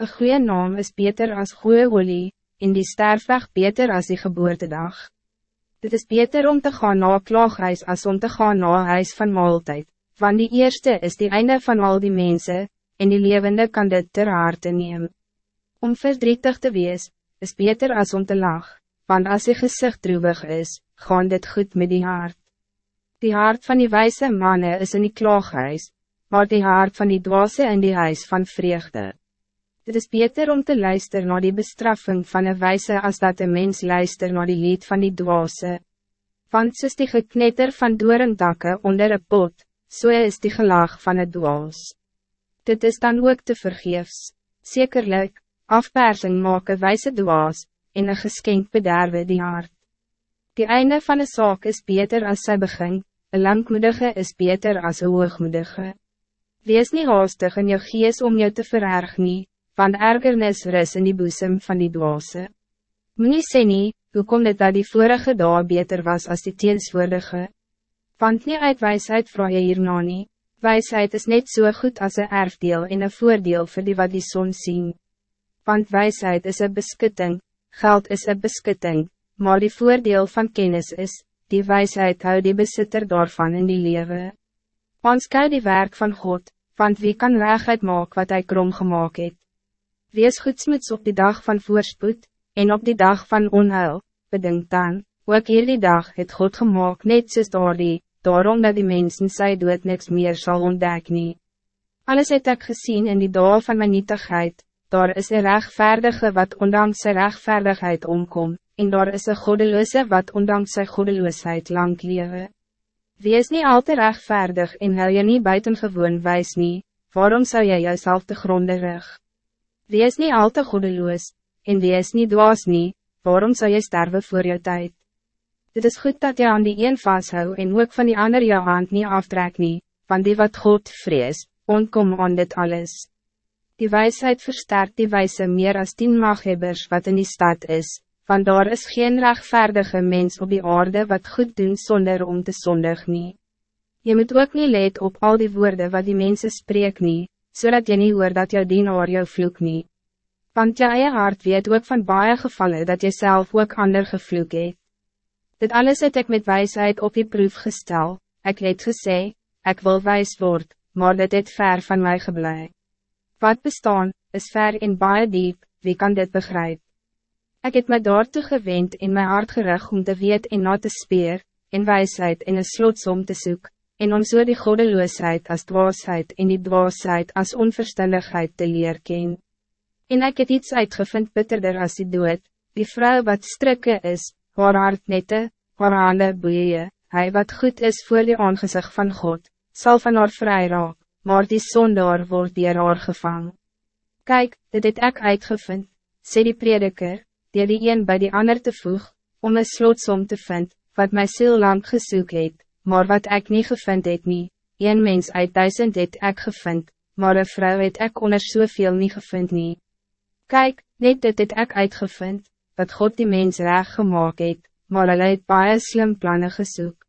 Een goede naam is beter als goede olie, en die sterfweg beter als die geboortedag. Dit is beter om te gaan na klaaghuis als om te gaan na huis van maaltijd, want die eerste is die einde van al die mensen, en die levende kan dit ter harte neem. Om verdrietig te wees, is beter als om te lach, want als je gezicht droevig is, gaan dit goed met die hart. Die hart van die wijze mannen is in die klaaghuis, maar die hart van die dwaze in die huis van vreugde. Het is beter om te luisteren naar die bestraffing van een wijze als dat een mens luister naar die lied van die dwaze. Want soos die geknetter van doorentakke onder een pot, so is die gelag van het dwaas. Dit is dan ook te vergeefs. Zekerlijk, afpersing maak een wijze dwaas, en een geskenk bederwe die hart. Die einde van een zaak is beter als zij begin, een langmoedige is beter als een hoogmoedige. Wees niet haastig in jou gees om jou te vererg nie, want ergernis ris in die boesem van die dwaase. Moe sê nie, hoe kom dit dat die vorige dag beter was als die teenswoordige? Want nie uit wijsheid vraag je hierna nie, wijsheid is net zo so goed als een erfdeel en een voordeel voor die wat die zon zien. Want wijsheid is een beskutting, geld is een beskutting, maar die voordeel van kennis is, die wijsheid houdt die bezitter daarvan in die leven. Ons die werk van God, want wie kan regheid maak wat hij krom gemaakt het? Wees goedsmoeds op die dag van voorspoed, en op die dag van onheil, bedink dan, ook hier die dag het God gemaakt net soos die, daarom dat die mensen sy dood niks meer zal ontdek nie. Alles het ek gezien in die dag van mijn nietigheid, daar is een rechtvaardige wat ondanks sy rechtvaardigheid omkom, en daar is een goddeloze wat ondanks sy goddeloosheid lang lewe. Wees niet al te rechtvaardig en hel je niet buitengewoon wijs nie, waarom zou jy jouself te gronde rug? Wees niet al te goedeloos, en wees niet dwaas nie, waarom zou je sterven voor je tijd? Dit is goed dat je aan die een vasthou en ook van die ander jou hand niet aftrek nie, van die wat God vrees, onkom aan dit alles. Die wijsheid versterkt die wijze meer als tien maghebbers wat in die stad is, want daar is geen rechtvaardige mens op die aarde wat goed doen zonder om te zondig nie. Je moet ook niet leed op al die woorden wat die mensen spreek nie, zodat so je niet hoort dat jou dienaar jou vloek nie. Want jou eie hart weet ook van baie gevallen dat je zelf ook ander gevloek het. Dit alles het ik met wijsheid op die proef gestel, ik het gesê, ik wil wijs word, maar dit het ver van mij geblei. Wat bestaan, is ver in baie diep, wie kan dit begrijpen? Ik heb mij daartoe gewend in mijn hart gerig om te weet en na te speer, in wijsheid in een slotsom te zoeken en om so die goddeloosheid as dwaasheid en die dwaasheid as onverstandigheid te leer ken. En ek het iets uitgevind bitterder as die dood, die vrouw wat strikke is, haar hart nette, haar hande boeie, hy wat goed is voor die aangezicht van God, zal van haar vry raak, maar die sondaar wordt dier haar gevang. Kijk, dit het ek uitgevind, sê die prediker, die die een bij die ander te voeg, om een slotsom te vind, wat my ziel lang gesoek het, maar wat ik niet gevind het nie, een mens uit duizend het ek gevind, maar een vrouw het ek onder soveel nie gevind nie. Kijk, net dit het ek uitgevind, dat God die mens reg gemaakt het, maar hulle het baie slim plannen gesoek.